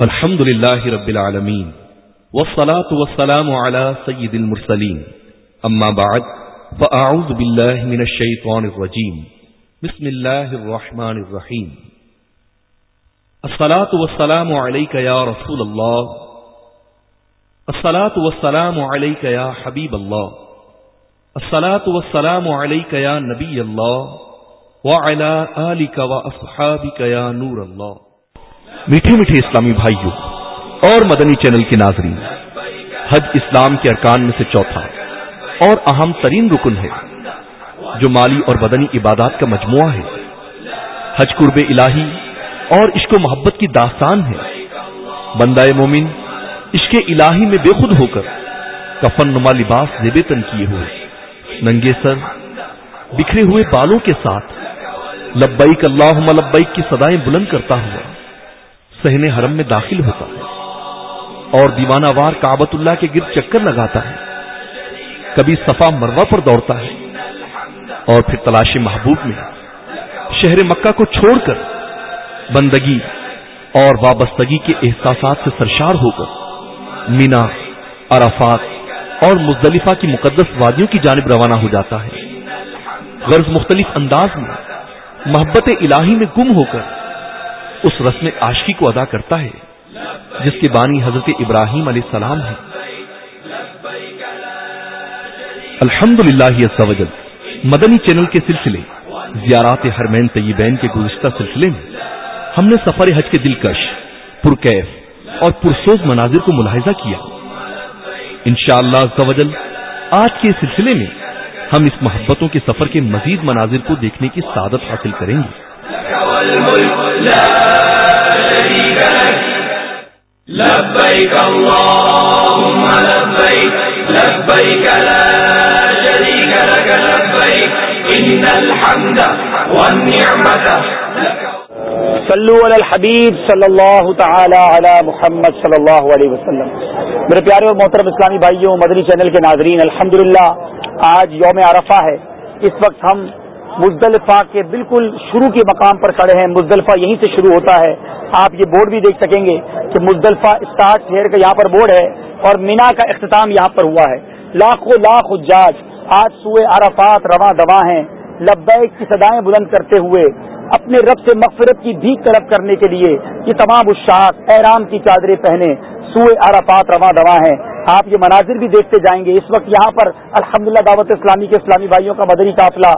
الحمد لله رب العالمين والصلاة والسلام على سيد المرسلين أما بعد فأعوذ بالله من الشيطان الرجيم بسم الله الرحمن الرحيم الصلاة والسلام عليك يا رسول الله الصلاة والسلام عليك يا حبيب الله الصلاة والسلام عليك يا نبي الله وعلى آلك وأصحابك يا نور الله میٹھے میٹھے اسلامی بھائیوں اور مدنی چینل کے ناظرین، حج اسلام کے ارکان میں سے چوتھا اور اہم ترین رکن ہے جو مالی اور بدنی عبادات کا مجموعہ ہے۔ حج قرب الہی اور عشق و محبت کی داستان ہے۔ بندہ مومن عشق الہی میں بے خود ہو کر کفن نما لباس زیب تن کیے ہوئے، ننگے سر بکھرے ہوئے بالوں کے ساتھ لبیک اللہ لبیک کی سدائیں بلند کرتا ہوا سہنے حرم میں داخل ہوتا ہے۔ اور دیوانہ وار کابت اللہ کے گرد چکر لگاتا ہے۔ کبھی صفا مروا پر دوڑتا ہے۔ اور پھر تلاش محبوب میں شہر مکہ کو چھوڑ کر بندگی اور وابستگی کے احساسات سے سرشار ہو کر مینا، عرفات اور مزدلفہ کی مقدس وادیوں کی جانب روانہ ہو جاتا ہے۔ غرض مختلف انداز میں محبت الہی میں گم ہو کر اس رسم عاشقی کو ادا کرتا ہے، جس کے بانی حضرت ابراہیم علیہ السلام ہے الحمد للہ مدنی چینل کے سلسلے، زیارات ہرمین طیبین کے گزشتہ سلسلے میں ہم نے سفر حج کے دلکش، پرکیف اور پرسوز مناظر کو ملاحظہ کیا۔ انشاءاللہ شاء اللہ آج کے سلسلے میں ہم اس محبتوں کے سفر کے مزید مناظر کو دیکھنے کی سعادت حاصل کریں گے۔ صلو علی الحبیب صلی اللہ تعالی علی محمد صلی اللہ علیہ وسلم. میرے پیارے اور محترم اسلامی بھائیوں، مدنی چینل کے ناظرین، الحمدللہ، آج یوم عرفہ ہے۔ اس وقت ہم مزدلفہ کے بالکل شروع کے مقام پر کھڑے ہیں۔ مزدلفہ یہیں سے شروع ہوتا ہے۔ آپ یہ بورڈ بھی دیکھ سکیں گے کہ مزدلفہ اسٹارٹ شہر کا یہاں پر بورڈ ہے اور مینا کا اختتام یہاں پر ہوا ہے۔ لاکھوں لاکھ اجاج آج سوئے عرفات رواں دواں ہیں۔ لبیک کی سدائیں بلند کرتے ہوئے، اپنے رب سے مغفرت کی بھی طلب کرنے کے لیے یہ تمام اشاق احرام کی چادریں پہنے سوئے عرفات رواں دواں ہیں۔ آپ یہ مناظر بھی دیکھتے جائیں گے۔ اس وقت یہاں پر الحمدللہ دعوت اسلامی کے اسلامی بھائیوں کا مدنی قافلہ،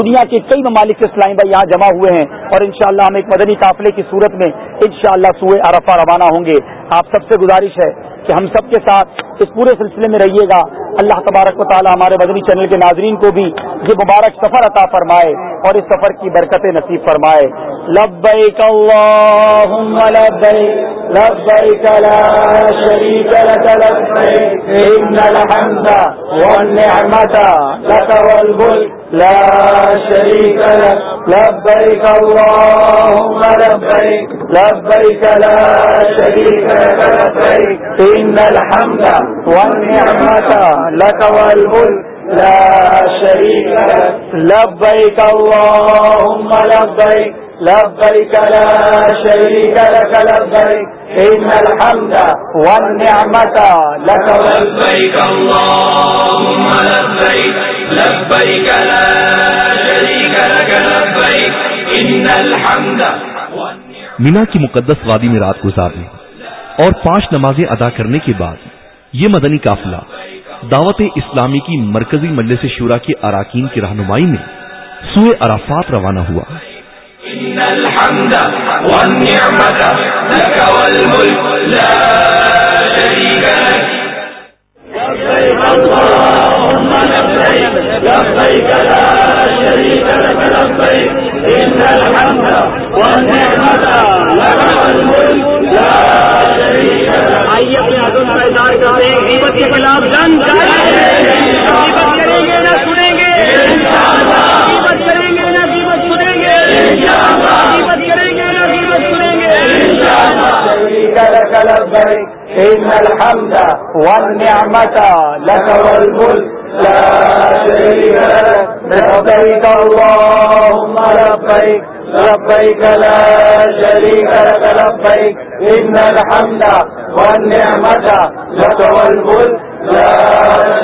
دنیا کے کئی ممالک سے اسلامی بھائی یہاں جمع ہوئے ہیں اور انشاءاللہ ہم ایک مدنی قافلے کی صورت میں انشاءاللہ شاء سوئے عرفہ روانہ ہوں گے۔ آپ سب سے گزارش ہے کہ ہم سب کے ساتھ اس پورے سلسلے میں رہیے گا۔ اللہ تبارک و تعالی ہمارے مدنی چینل کے ناظرین کو بھی یہ مبارک سفر عطا فرمائے اور اس سفر کی برکتیں نصیب فرمائے۔ لبیک اللہم لبیک لبیک لا شریک لک، لبیک، ان الحمد والنعمت لک والملک لا شریک لک، لبیک اللہم لبیک لبیک لا شریک ان الحمد والنعمت لك والملك لا شريك لك لبيك اللهم لبيك لبيك لا شريك لك لبيك. إن الحمد والنعمة لك لبيك اللهم لبيك لبيك لا شريك لك لبيك. إن الحمد مینا کی مقدس وادی میں رات گزارنے اور پانچ نمازیں ادا کرنے کے بعد یہ مدنی قافلہ دعوت اسلامی کی مرکزی مجلس شورا کے اراکین کی رہنمائی میں سوئے عرفات روانہ ہوا۔ آئیے اپنے آٹو کے خلاف کریں گے نہ سنیں گے۔ نہ قیمت سنیں لبيك اللهم لبيك لبيك لا شريك لك لبيك إن الحمد والنعمة لك والملك لا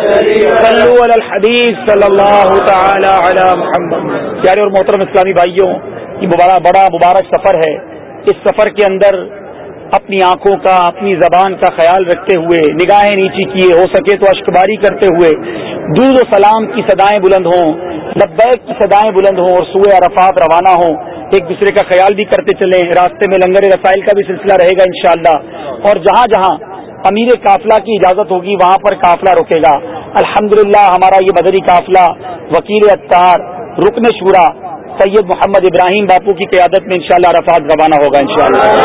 شريك صلی اللہ تعالی علی محمد. پیارے اور محترم اسلامی بھائیوں، یہ بڑا بڑا مبارک سفر ہے. اس سفر کے اندر اپنی آنکھوں کا، اپنی زبان کا خیال رکھتے ہوئے، نگاہیں نیچی کیے، ہو سکے تو اشکباری کرتے ہوئے، دودھ و سلام کی صدائیں بلند ہوں، لبیک کی صدائیں بلند ہوں اور سوئے عرفات روانہ ہوں۔ ایک دوسرے کا خیال بھی کرتے چلیں، راستے میں لنگر رسائل کا بھی سلسلہ رہے گا انشاءاللہ۔ اور جہاں جہاں امیر قافلہ کی اجازت ہوگی، وہاں پر قافلہ رکے گا۔ الحمدللہ ہمارا یہ مدری قافلہ وکیل اختار رکن شورا سید محمد ابراہیم باپو کی قیادت میں انشاءاللہ عرفات روانہ ہوگا انشاءاللہ۔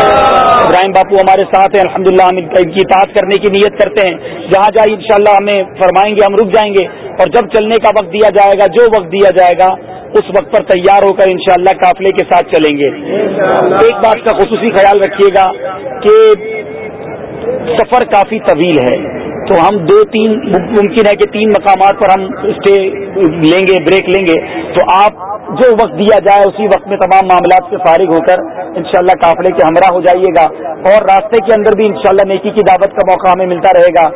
ابراہیم باپو ہمارے ساتھ ہیں، الحمدللہ ہم ان کی اطاعت کرنے کی نیت کرتے ہیں۔ جہاں جائیں انشاءاللہ ہمیں فرمائیں گے، ہم رک جائیں گے۔ اور جب چلنے کا وقت دیا جائے گا، جو وقت دیا جائے گا، اس وقت پر تیار ہو کر انشاءاللہ شاء قافلے کے ساتھ چلیں گے۔ ایک بات کا خصوصی خیال رکھیے گا کہ سفر کافی طویل ہے۔ تو ہم دو تین ممکن ہے کہ تین مقامات پر ہم اسٹے لیں گے بریک لیں گے۔ تو آپ جو وقت دیا جائے، اسی وقت میں تمام معاملات سے فارغ ہو کر انشاءاللہ شاء قافلے کے ہمراہ ہو جائیے گا۔ اور راستے کے اندر بھی انشاءاللہ نیکی کی دعوت کا موقع ہمیں ملتا رہے گا۔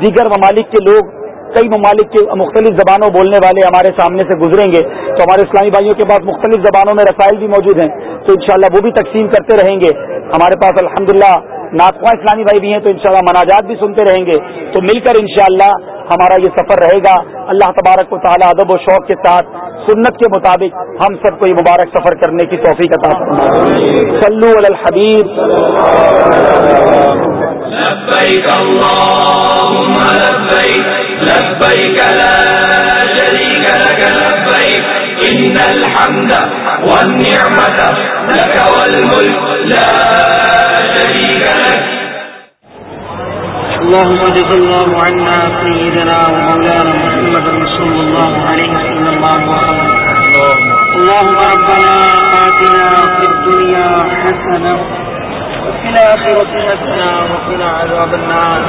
دیگر ممالک کے لوگ، کئی ممالک کے مختلف زبانوں بولنے والے ہمارے سامنے سے گزریں گے۔ تو ہمارے اسلامی بھائیوں کے پاس مختلف زبانوں میں رسائل بھی موجود ہیں۔ تو انشاءاللہ وہ بھی تقسیم کرتے رہیں گے۔ ہمارے پاس الحمدللہ للہ اسلامی بھائی بھی ہیں تو انشاءاللہ مناجات بھی سنتے رہیں گے۔ تو مل کر انشاءاللہ ہمارا یہ سفر رہے گا۔ اللہ تبارک و تعالیٰ ادب و شوق کے ساتھ، سنت کے مطابق ہم سب کو یہ مبارک سفر کرنے کی توفیق عطا صلو علی الحبیب۔ لبيك اللهم لبيك لبيك لا إن الحمد والنعمة لك والملك لا شريك لك. اللهم جز الله عنا سيدنا ومولانا محمد صلى الله عليه وسلم وسلم اللهم ربنا آتنا في الدنيا حسنة وفي الآخرة حسنة وقنا عذاب النار.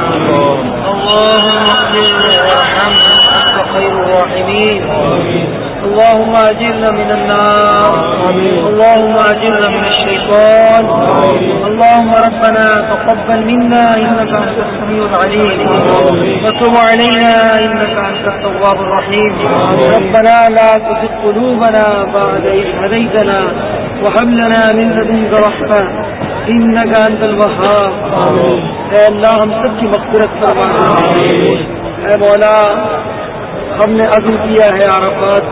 اللهم اغفر وارحمنا خير الراحمين. اللهم اجرنا من النار. اللهم اجرنا من الشيطان. اللهم ربنا تقبل منا انك انت السميع العليم. وتب علينا انك انت التواب الرحيم. ربنا لا تزغ قلوبنا بعد إذ هديتنا وهب لنا من لدنك رحمة. انك انت الوهاب. اے اللہ ہم سب کی مغفرت فرما۔ اے مولا ہم نے عزم کیا ہے عرفات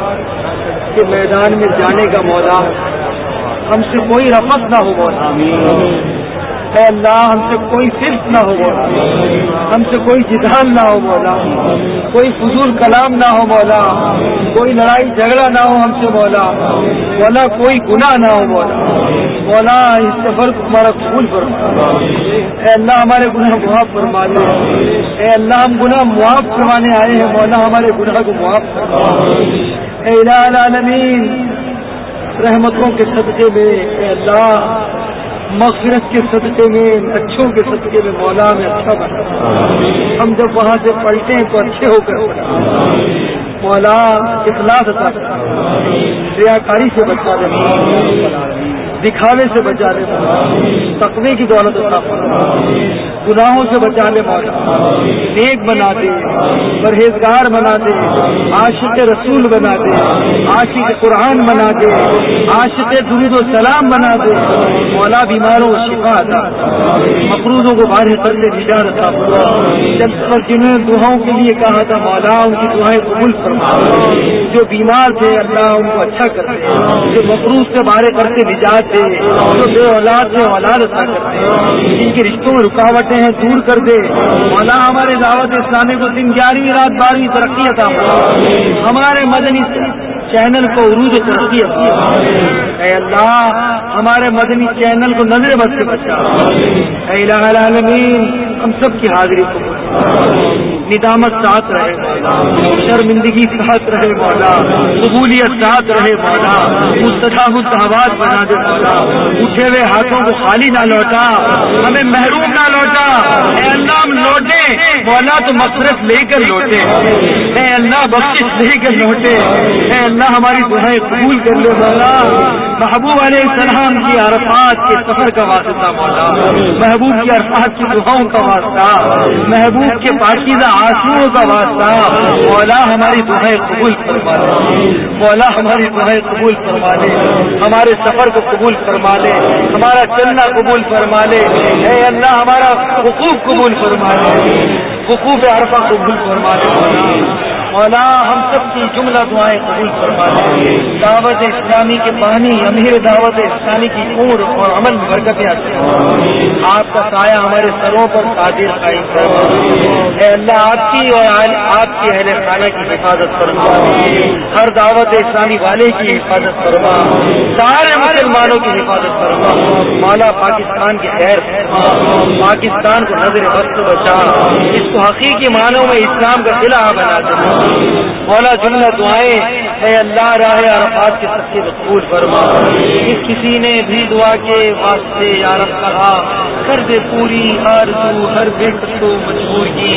کے میدان میں جانے کا مولا، ہم سے کوئی رفت نہ ہو مولا۔ اے اللہ، ہم سے کوئی صرف نہ ہو مولا۔ ہم سے کوئی جدان نہ ہو مولا۔ کوئی فضول کلام نہ ہو مولا۔ کوئی لڑائی جھگڑا نہ ہو ہم سے مولا۔ مولا، کوئی گناہ نہ ہو مولا۔ مولا، اس سفر کو ہمارا قبول فرما۔ اے اللہ، ہمارے گناہ معاف فرما دے۔ اے اللہ، ہم گناہ معاف کروانے آئے ہیں۔ مولا، ہمارے گناہ کو معاف فرما۔ اے العالمین، رحمتوں کے صدقے میں، اے اللہ مغفرت کے صدقے میں، اچھوں کے صدقے میں مولا میں اچھا بنا۔ ہم جب وہاں سے پلٹیں تو اچھے ہو کر مولا اخلاص عطا ریاکاری سے بچا دیں دکھاوے سے بچا دے تقوی کی دولت عطا گناہوں سے بچا لے مولا نیک بنا دے۔ پرہیزگار بنا دے۔ عاشق رسول بنا دے۔ عاشق قرآن بنا دے۔ عاشق درود و سلام بنا دے۔ مولا بیماروں کو شفا تھا مقروضوں کو باہر کرنے نجات تھا جب پر جنہوں نے دعاؤں کے لیے کہا تھا مولا ان کی دعائیں قبول فرما۔ جو بیمار تھے اللہ ان کو اچھا کرتے جو مقروض سے باہر کرتے نجات دے جو بے اولاد سے اولاد اچھا کرتے جن کے رشتوں میں رکاوٹیں ہیں، دور کر دے۔ مولا ہمارے دعوت اسلامی کو دن گیارہویں رات بارہویں ترقی تھا ہمارے مدنی چینل کو عروج ترقی اے اللہ، ہمارے مدنی چینل کو نظر بد سے بچا۔ اے العالمین، ہم سب کی حاضری کو۔ ندامت ساتھ رہے مولا، شرمندگی ساتھ رہے مولا، قبولیت ساتھ رہے مولا مستقا مستحبات بنا دے مولا۔ اٹھے ہوئے ہاتھوں کو خالی نہ لوٹا، ہمیں محروم نہ لوٹا۔ اے اللہ، ہم لوٹے۔ مولا تو مفرت لے کر لوٹے۔ اے اللہ بخش لے کر لوٹے۔ اے اللہ، ہماری دعائیں قبول کر لے مولا۔ محبوب علیہ السلام کی عرفات کے سفر کا واسطہ مولا۔ محبوب کی عرفات کی دعاؤں کا واسطہ۔ محبوب کے پاکیزہ آنسو کا واسطہ مولا ہماری دعائیں قبول فرما لے مولا ہماری دعائیں قبول فرما لے ہمارے سفر کو قبول فرما لے ہمارا چلنا قبول فرما لے اے اللہ، ہمارا حقوق قبول فرما لے حقوق عرفہ قبول فرما لے مولا، ہم سب کی جملہ دعائیں قبول فرما لیں۔ دعوت اسلامی کے پانی، امیر دعوت اسلامی کی عمر اور عمل میں برکتیں آتی ہیں آپ کا سایہ ہمارے سروں پر قادر قائم فرما۔ اے اللہ، آپ کی اور آپ کی اہل خانہ کی حفاظت فرما۔ ہر دعوت اسلامی والے کی حفاظت فرما۔ سارے مسلمانوں کی حفاظت فرما۔ مولا، پاکستان کی خیر پاکستان کو نظر وقت بچا۔ اس کو حقیقی معنوں میں اسلام کا قلعہ بنا دے۔ مولا جملہ دعائیں، اے اللہ راہ عرفات کے سب سے مقبول فرما۔ اس کسی نے بھی دعا کے واسطے یارب کہا، کر دے پوری ہر تو ہر بے کو مجبور کی۔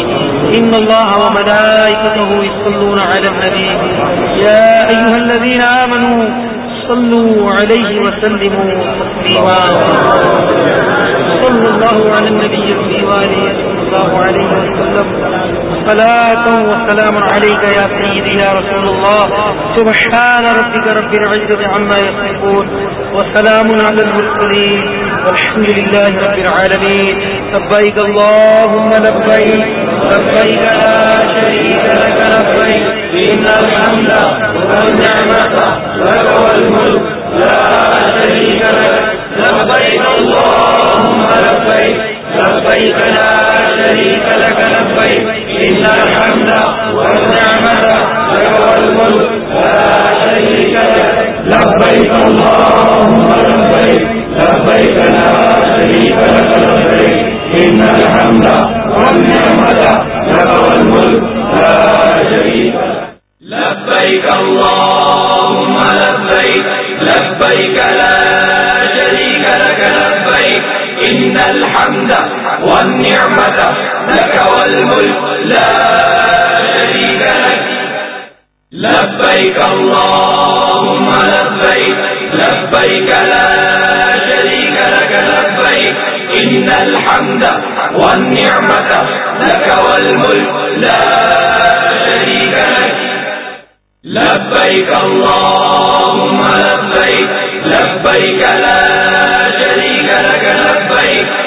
ان اللہ و ملائکتہ یصلون علی النبی۔ یا ایھا الذین آمنوا صلوا علیہ وسلموا تسلیما۔ صلی اللہ علی النبی و آلہ صلی اللہ علیہ وسلم صلاة وسلام عليك يا سيدي يا رسول الله. سبحان ربك رب العزة عما يصفون وسلام على المرسلين والحمد لله رب العالمين. لبيك اللهم لبيك لبيك لا شريك لك، لبيك. إن الحمد والنعمة لك والملك لا شريك لك. لبيك اللهم لبيك لا شريك لك لبيك. إن الحمد والنعمة لك والملك لا شريك لك. لبيك اللهم لبيك. لبيك لا شريك لك لبيك. إن الحمد والنعمة لك والملك لا شريك لبيك اللهم لبيك. لبيك لا شريك لك لبيك. إن الحمد والنعمة، لك والملك، لا شريك لك. لبيك اللهم لبيك لبيك لا شريك لك، لبيك. إن الحمد والنعمة، لك والملك، لا شريك لك. لبيك اللهم لبيك لبيك لا شريك لك، لبيك.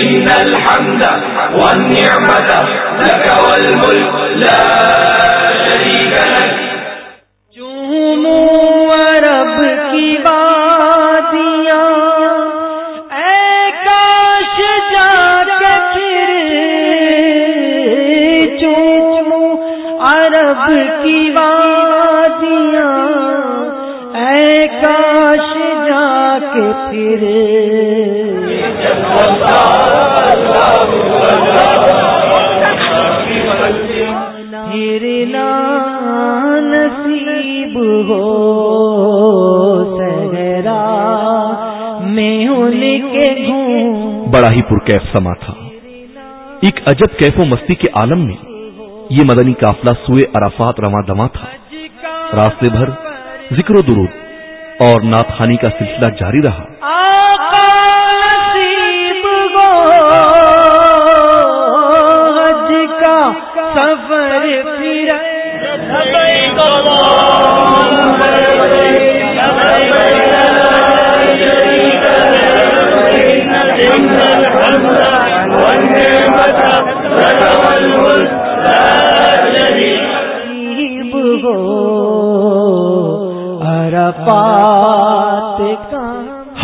إن الحمد والنعمة لك والملك لا شريك لك. رب کی بادیاں اے کاش جا کے پھر چومو عرب کی وادیاں اے کاش جا کے پھر بڑا ہی پرکیف سما تھا۔ ایک عجب کیف و مستی کے عالم میں یہ مدنی قافلہ سوئے عرفات رواں دواں تھا۔ راستے بھر ذکر و درود اور نعت خانی کا سلسلہ جاری رہا۔ سفر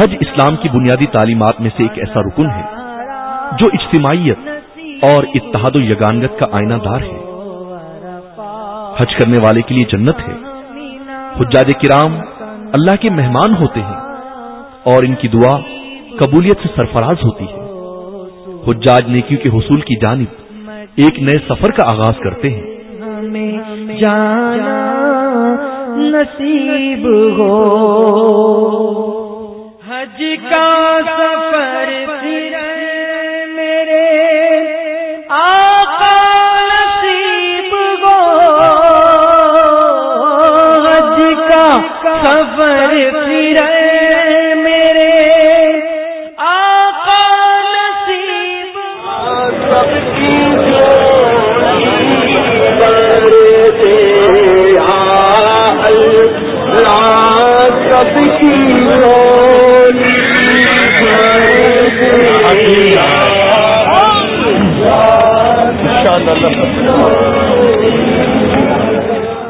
حج اسلام کی بنیادی تعلیمات میں سے ایک ایسا رکن ہے، جو اجتماعیت اور اتحاد و یگانگت کا آئینہ دار ہے۔ حج کرنے والے کے لیے جنت ہے۔ حجاج کرام اللہ کے مہمان ہوتے ہیں اور ان کی دعا قبولیت سے سرفراز ہوتی ہے۔ حجاج نیکیوں کے حصول کی جانب ایک نئے سفر کا آغاز کرتے ہیں۔ جانا نصیب ہو۔ حج کا سفر میرے آقا نصیب ہو۔ حج کا سفر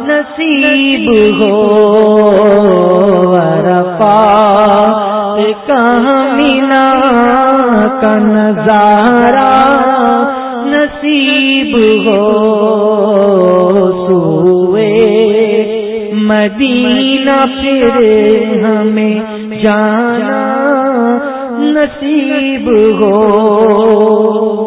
نصیب ہو عرفا کہاں مینا کا نظارہ۔ نصیب ہو نہ پھرے ہمیں جانا نصیب ہو۔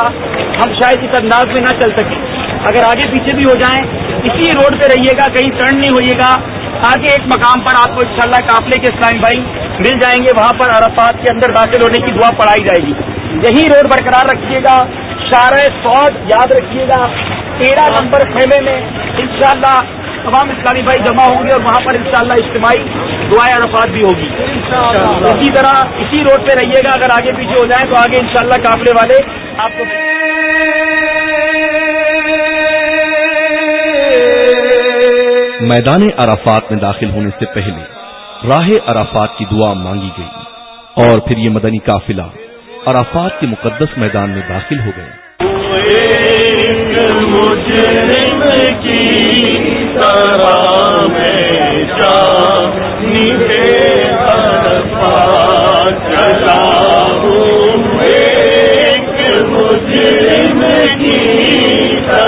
ہوگا ہم شاید اس انداز میں نہ چل سکیں۔ اگر آگے پیچھے بھی ہو جائیں اسی روڈ پہ رہیے گا کہیں ٹرن نہیں ہوئیے گا۔ آگے ایک مقام پر آپ کو انشاءاللہ قافلے کے اسلامی بھائی مل جائیں گے۔ وہاں پر عرفات کے اندر داخل ہونے کی دعا پڑھائی جائے گی۔ یہی روڈ برقرار رکھیے گا۔ شارع سعود یاد رکھیے گا۔ تیرہ نمبر خیمے میں انشاءاللہ تمام اسلامی بھائی جمع ہوں گے اور وہاں پر انشاءاللہ اجتماعی دعائیں عرفات بھی ہوگی۔ اسی طرح اسی روڈ پہ رہیے گا۔ اگر آگے پیچھے ہو جائیں تو آگے انشاءاللہ قافلے والے آپ کو میدان عرفات میں داخل ہونے سے پہلے راہ عرفات کی دعا مانگی گئی اور پھر یہ مدنی قافلہ عرفات کے مقدس میدان میں داخل ہو گئے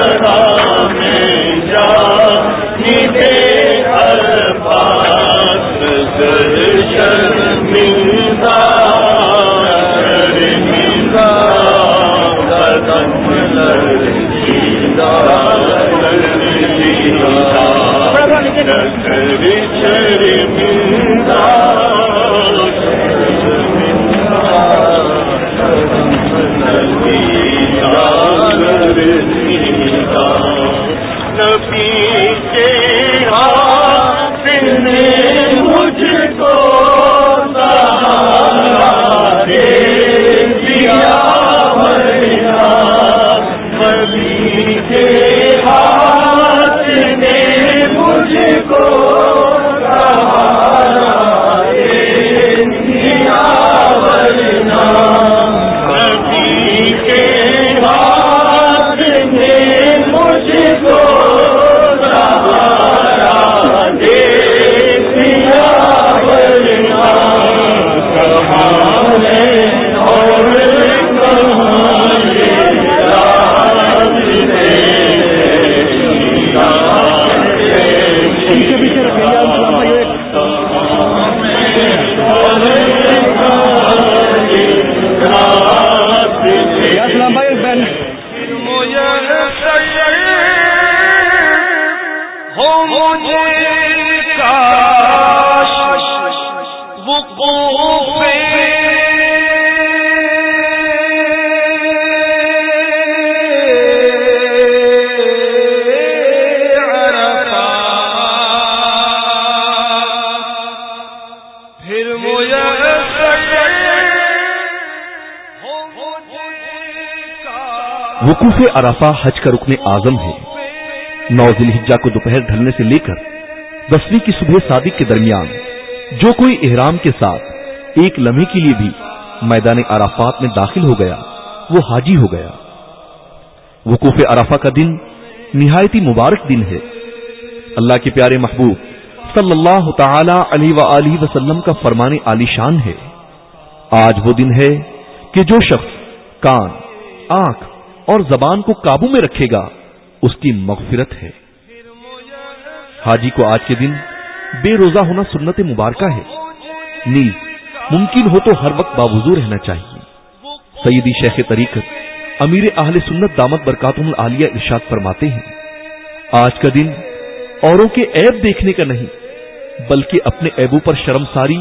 ہاں وقوف عرفہ حج کا رکن اعظم ہے نو ذی کو دوپہر ڈھلنے سے لے کر دسویں کی صبح صادق کے درمیان جو کوئی احرام کے ساتھ ایک لمحے کے لیے بھی میدان عرفات میں داخل ہو گیا، وہ حاجی ہو گیا۔ وقوف عرفہ کا دن نہایتی مبارک دن ہے۔ اللہ کے پیارے محبوب صلی اللہ تعالی علیہ وسلم کا فرمان عالی شان ہے۔ آج وہ دن ہے کہ جو شخص کان، آنکھ اور زبان کو قابو میں رکھے گا، اس کی مغفرت ہے۔ حاجی کو آج کے دن بے روزہ ہونا سنت مبارکہ ہے۔ نیز، ممکن ہو تو ہر وقت باوضو رہنا چاہیے۔ سیدی شیخ طریقت، امیر اہل سنت دامت برکاتم العالیہ ارشاد فرماتے ہیں، آج کا دن اوروں کے عیب دیکھنے کا نہیں، بلکہ اپنے عیبوں پر شرم ساری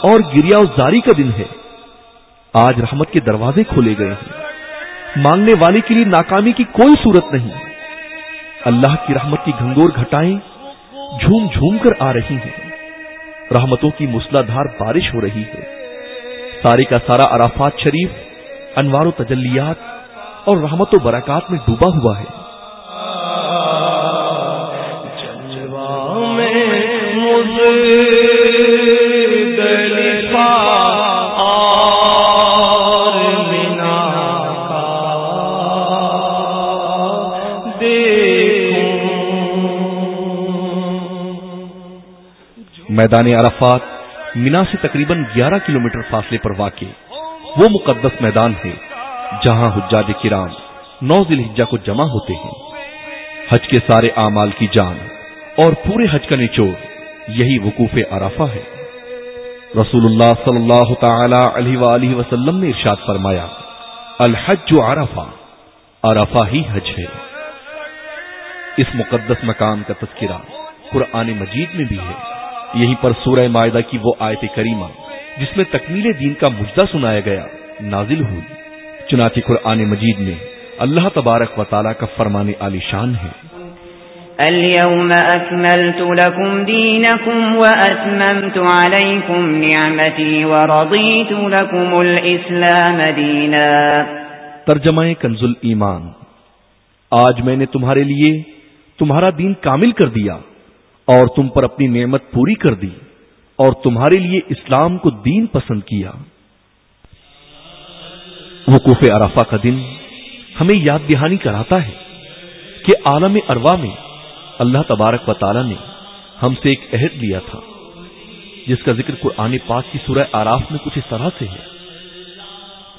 اور گریا زاری کا دن ہے۔ آج رحمت کے دروازے کھولے گئے ہیں۔ مانگنے والے کے لیے ناکامی کی کوئی صورت نہیں۔ اللہ کی رحمت کی گھنگور گھٹائیں جھوم جھوم کر آ رہی ہیں۔ رحمتوں کی مسلادھار بارش ہو رہی ہے۔ سارے کا سارا عرافات شریف، انوار و تجلیات اور رحمت و برکات میں ڈوبا ہوا ہے۔ میدان عرفات مینا سے تقریباً گیارہ کلومیٹر فاصلے پر واقع وہ مقدس میدان ہے جہاں حجاج کرام نو ذیل کو جمع ہوتے ہیں۔ حج کے سارے اعمال کی جان اور پورے حج کا نچوڑ یہی وقوف عرفہ ہے۔ رسول اللہ صلی اللہ تعالی علیہ وآلہ وسلم نے ارشاد فرمایا، الحج عرفہ عرفہ ہی حج ہے۔ اس مقدس مقام کا تذکرہ قرآن مجید میں بھی ہے۔ یہیں پر سورہ معدہ کی وہ آیت کریمہ جس میں تکمیل دین کا مجدہ سنایا گیا نازل ہوئی۔ چنانچہ قرآن مجید میں اللہ تبارک و تعالیٰ کا فرمان علی شان ہے۔ اليوم أكملت لكم دينكم وأتممت عليكم نعمتي ورضيت لكم الإسلام دينا۔ ترجمہ کنز ایمان آج میں نے تمہارے لیے تمہارا دین کامل کر دیا۔ اور تم پر اپنی نعمت پوری کر دی اور تمہارے لیے اسلام کو دین پسند کیا۔ وقوف عرفہ کا دن ہمیں یاد دہانی کراتا ہے کہ عالم اروا میں اللہ تبارک و تعالی نے ہم سے ایک عہد لیا تھا، جس کا ذکر قرآن پاک کی سورہ آراف میں کچھ اس طرح سے ہے۔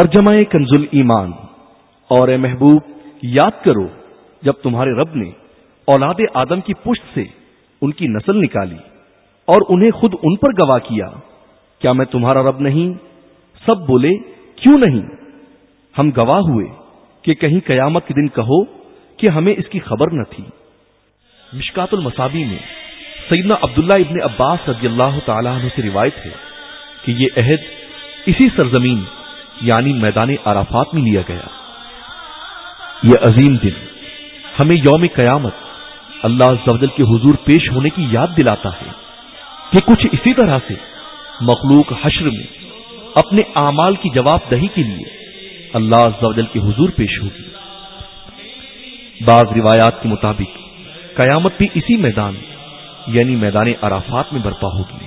ترجمہ کنز ایمان۔ اور اے محبوب، یاد کرو، جب تمہارے رب نے اولاد آدم کی پشت سے ان کی نسل نکالی اور انہیں خود ان پر گواہ کیا کیا میں تمہارا رب نہیں؟ سب بولے، کیوں نہیں؟ ہم گواہ ہوئے کہ کہیں قیامت کے دن کہو کہ ہمیں اس کی خبر نہ تھی۔ مشکات المسابی میں سیدنا عبداللہ ابن عباس رضی اللہ تعالیٰ عنہ سے روایت ہے کہ یہ عہد اسی سرزمین یعنی میدان عرفات میں لیا گیا۔ یہ عظیم دن ہمیں یوم قیامت اللہ زوجل کے حضور پیش ہونے کی یاد دلاتا ہے کہ کچھ اسی طرح سے مخلوق حشر میں اپنے اعمال کی جواب دہی کے لیے اللہ زوجل کے حضور پیش ہوگی۔ بعض روایات کے مطابق قیامت بھی اسی میدان یعنی میدان عرافات میں برپا ہوگی۔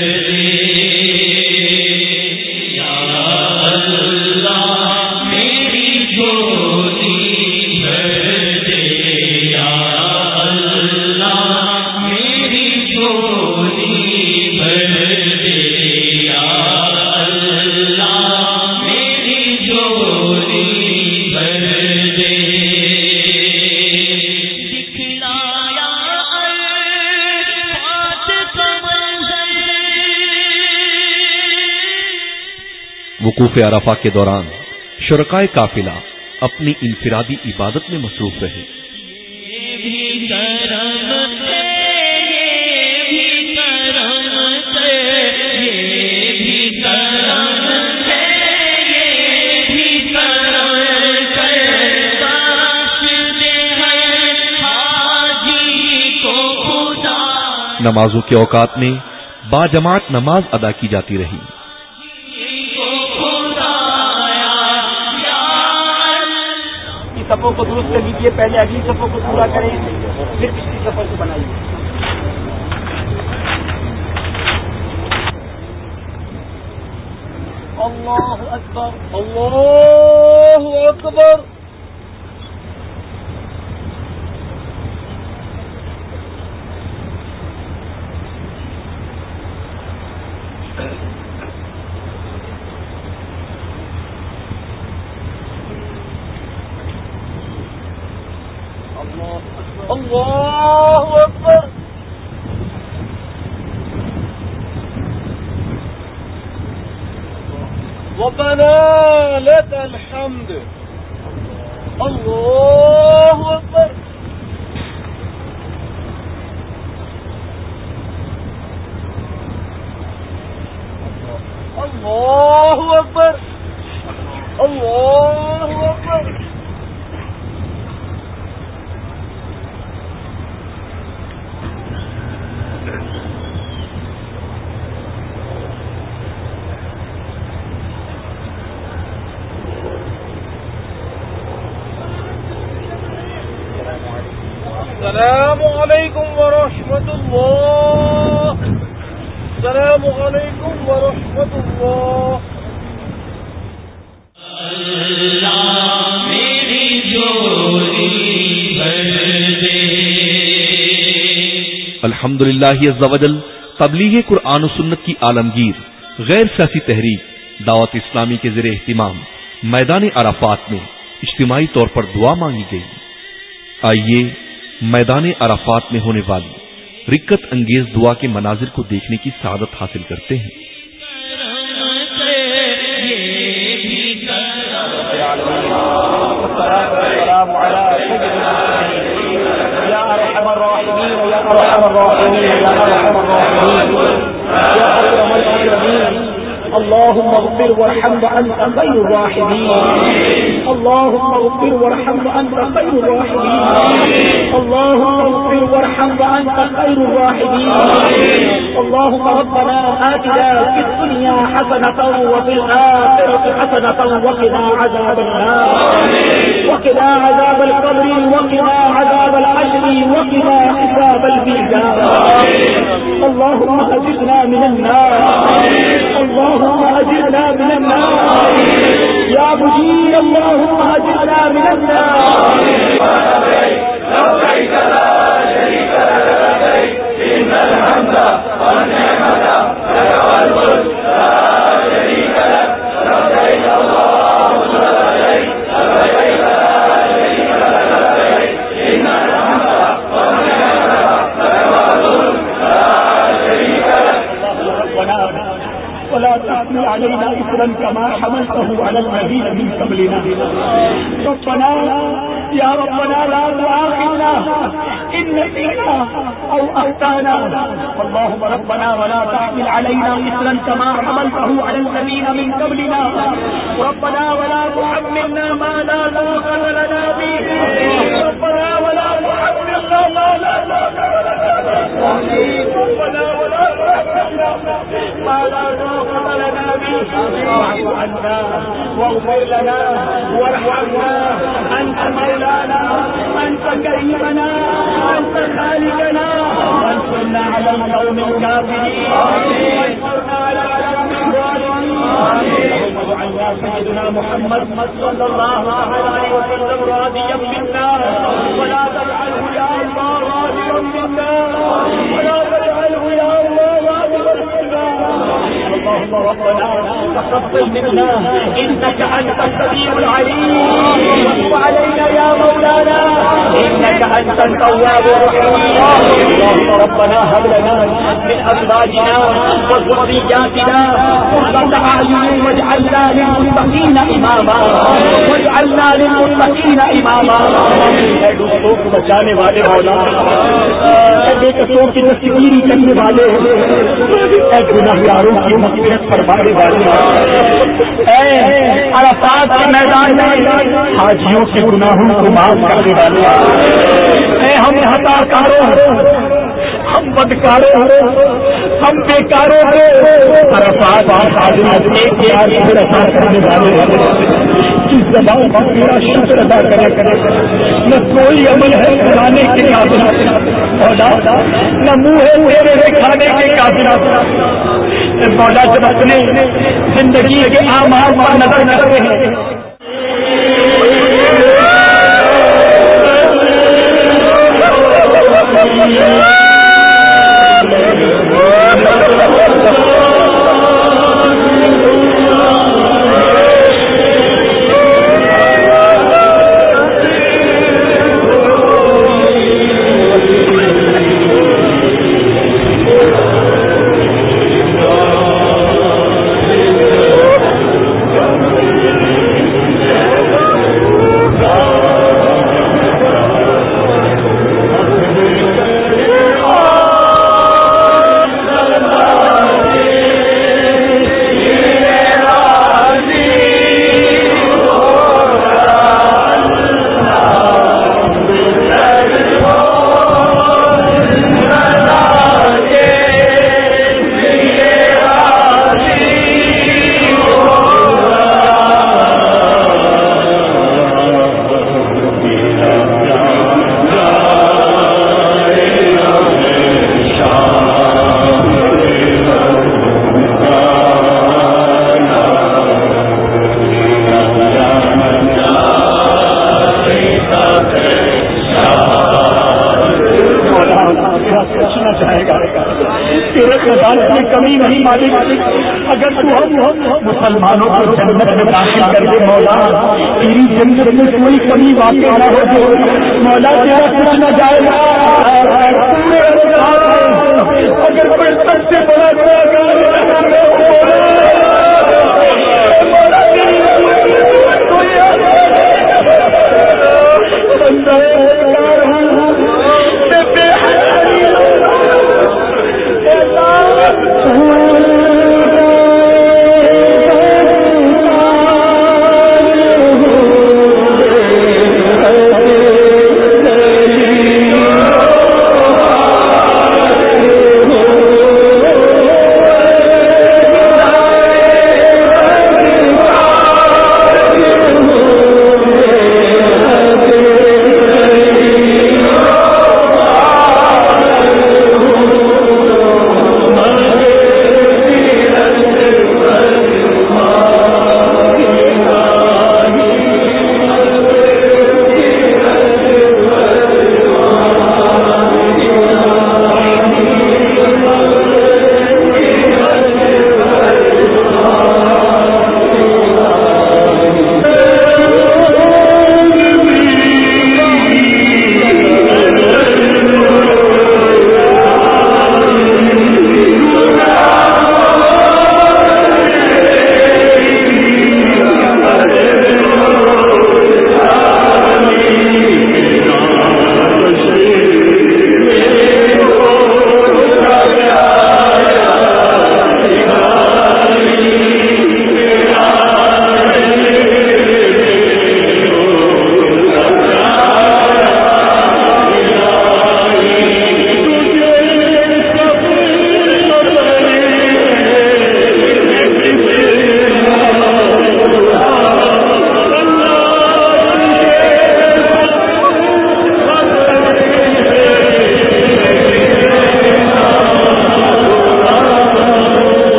وقوف عرفہ کے دوران شرکائے قافلہ اپنی انفرادی عبادت میں مصروف رہے۔ نمازوں کے اوقات میں با جماعت نماز ادا کی جاتی رہی۔ صفوں کو درست کر لیجیے پہلے اگلی صفوں کو پورا کریں، پھر پچھلی صفوں کو بنائیے۔ اللہ اکبر اللہ اکبر اللہ اکبر ربنا لك الحمد الله أكبر الله أكبر الله أكبر السلام عليكم ورحمة الله السلام عليكم ورحمة الله الحمد للہ تبلیغ قرآن و سنت کی عالمگیر، غیر سیاسی تحریک، دعوت اسلامی کے زیر اہتمام، میدان عرفات میں اجتماعی طور پر دعا مانگی گئی۔ آئیے، میدان عرفات میں ہونے والی رکت انگیز دعا کے مناظر کو دیکھنے کی سعادت حاصل کرتے ہیں۔ يا الراحمين يا الراحمين يا اللهم اغفر وارحم وانت خير الراحمين. اللهم اغفر وارحم وأنت خير الراحمين. اللهم اغفر وارحم وأنت خير الراحمين. اللهم ربنا آتنا في الدنيا حسنة وفي الآخرة حسنة وقنا عذاب النار. وقنا عذاب القبر، وقنا عذاب الحشر وقنا حساب الميزان. اللهم أجرنا من النار. اللهم أجرنا من النار. يا مجيب اللهم اجرنا من النار ولا تحمل علينا إسرا كما حملته على الذين من قبلنا ربنا يا ربنا لا تؤاخذنا إن نسينا أو أخطأنا اللهم ربنا ولا تحمل علينا إسرا كما حملته على الذين من قبلنا. ربنا ولا تحملنا ما لا طاقة لنا به. ربنا ولا تحملنا ما لا طاقة لنا به. ربنا ولا تحملنا ما لا طاقة لنا به. واعف عنا واغفر لنا وارحمنا أنت مولانا، أنت كريمنا، أنت خالقنا. وانصرنا على القوم الكافرين. وانصرنا على القوم الظالمين اللهم سيدنا محمد صلى الله عليه وسلم راضيا منا ولا تجعله يا الله راضيا منا ولا تجعله يا الله راضيا منا اللهم ربنا تقبل منا. انك انت السميع العليم وتب علينا يا مولانا انك انت التواب الرحيم. ربنا هب لنا من ازواجنا وذرياتنا قرة اعين واجعلنا للمتقين اماما واجعلنا اماما اے دوستوں کو بچانے والے مولا. اے بے قصوں کی تصویری کرنے والے. اے گناہگاروں کی مغفرت فرمانے والے. اے عرفات کے میدان میں حاجیوں کے گناہوں کو معاف کرنے والے. اے ہم خطا کاروں ہم بدکاروں، ہم بیکاروں عرفات ایک ادا کرنے والے جس زبان کا میرا شکر ادا کرے۔ کرے نہ کوئی عمل ہے کھلانے کے قابل۔ نہ منہ ہے میرے کھانے کے قابل۔ مولا، جب اپنے زندگی کے عام عام پر نظر کرتے ہیں اللہ مولا تیرا پوچھنا جائے گا پورے اگر بڑے سب سے بڑا مولا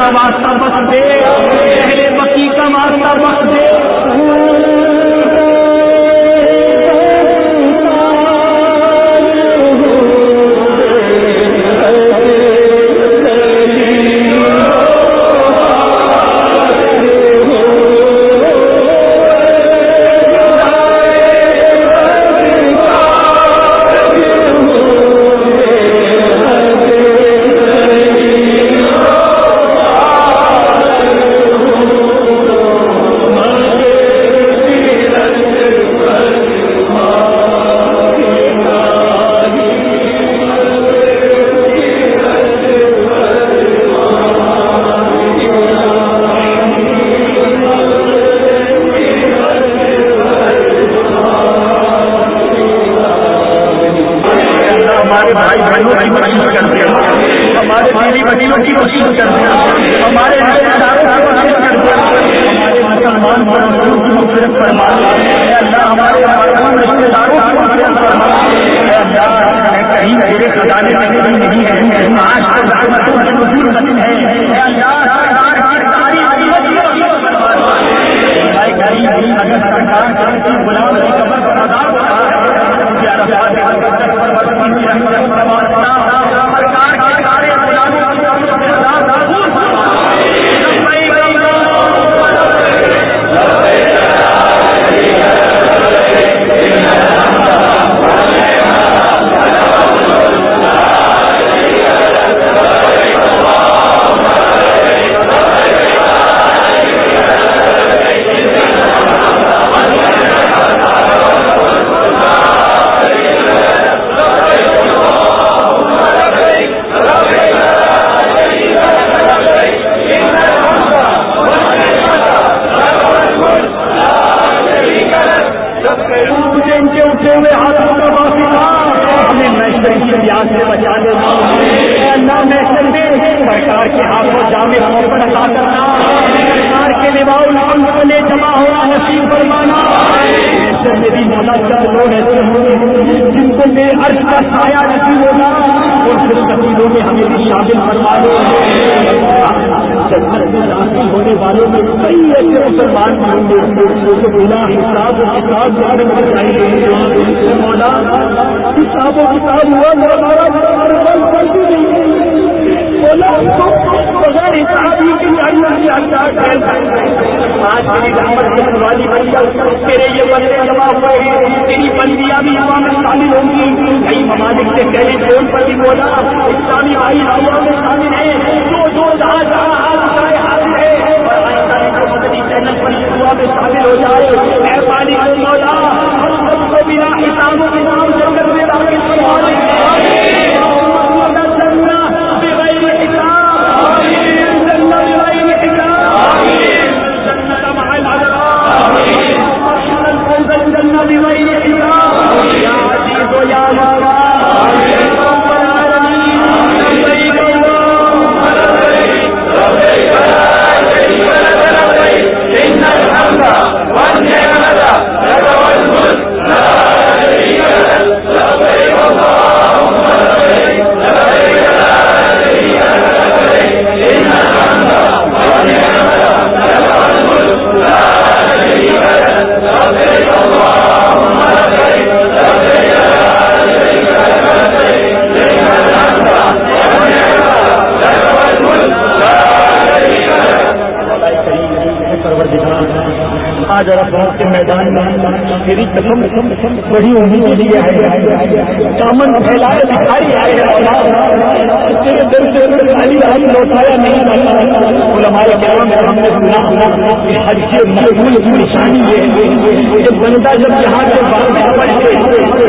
مالا بھائی بہنوں کی کوشش کرتے ہیں۔ ہمارے بیوی بچیوں کی کوشش کرتے ہیں۔ ہمارے رشتے داروں کی کوشش کرتے ہیں۔ ہمارے مسلمان کی فرما اللہ، ہمارے رشتے داروں کی فرما کہیں میرے خزانے میں نہیں ہے۔ آج کل رحمتوں ہے سرکار غلام قبر پر آزاد کی پیاس سے بچا لینا اللہ محسن میں سرکار کے ہاتھوں جامع موقع عطا کرنا کے نباؤ الحمد میں جمع ہونا نصیب فرمانا محسن میں مولا کر لوگ ایسے ہوں جن کو بے عرض کا سایہ نصیب ہوگا اور پھر تقریروں میں ہمیں بھی شامل فرما دو داخل ہونے والوں میں کئی ایسے مسلمان ہوں گے جو بنا حساب و کتاب بارے میں بتائیں مولا حساب و کتاب ہوا میرا ہمارا بولا بغیر حساب ہی کے کی آج میری رحمت کی سوالی بن تیرے یہ بندے جمع ہوئے تیری بندیاں بھی ہوا میں شامل ہوں گی۔ کئی ممالک سے پہلے فون پر بھی بولا، اسلامی بھائی ہوا میں شامل ہے جو جو جہاں جہاں ہاتھ اٹھائے حاضر ہے مدنی چینل پر یہ میں شامل ہو جائے مہربانی کو مولا، ہم سب کو بنا حساب و کتاب جنگل میں داخل بندہ جب یہاں سے باہر پڑھتے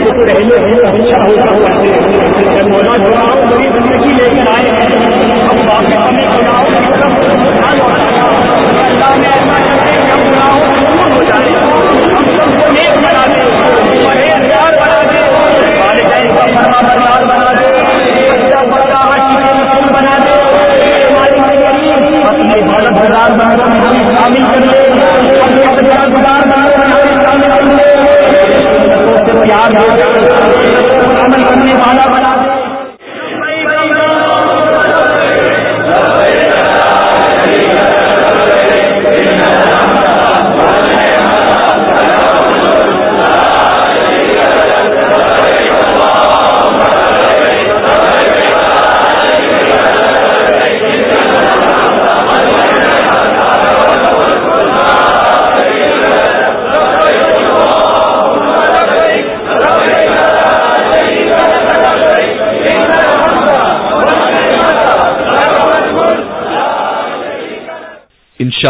تو پہلے اچھا ہوتا پڑھتے مولا دعاؤں بڑی زندگی لے کر آئے ہم باقی اللہ نے ایسا کرتے کہ ہم دور ہو ہم سب کو نیک بنا دیں پرہیزگار بنا والدین کا فرما بردار بنا دیں بچہ بڑا رسول بنا دے۔ ہمیں شامل کر لے لے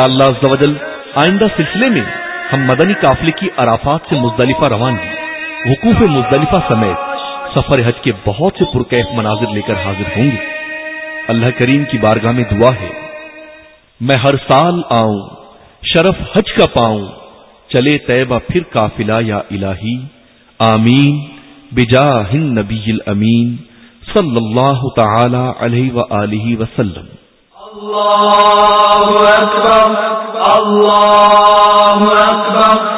انشاءاللہ شاء اللہ آئندہ سلسلے میں ہم مدنی قافلے کی عرافات سے مزدلفہ روانگی وقوف مزدلفہ سمیت سفر حج کے بہت سے پرکیف مناظر لے کر حاضر ہوں گے۔ اللہ کریم کی بارگاہ میں دعا ہے۔ میں ہر سال آؤں، شرف حج کا پاؤں، چلے طیبہ پھر قافلہ یا الہی۔ آمین۔ بجا ہند نبی الامین صلی اللہ تعالی علیہ و وسلم۔ اللہ اکبر اللہ اکبر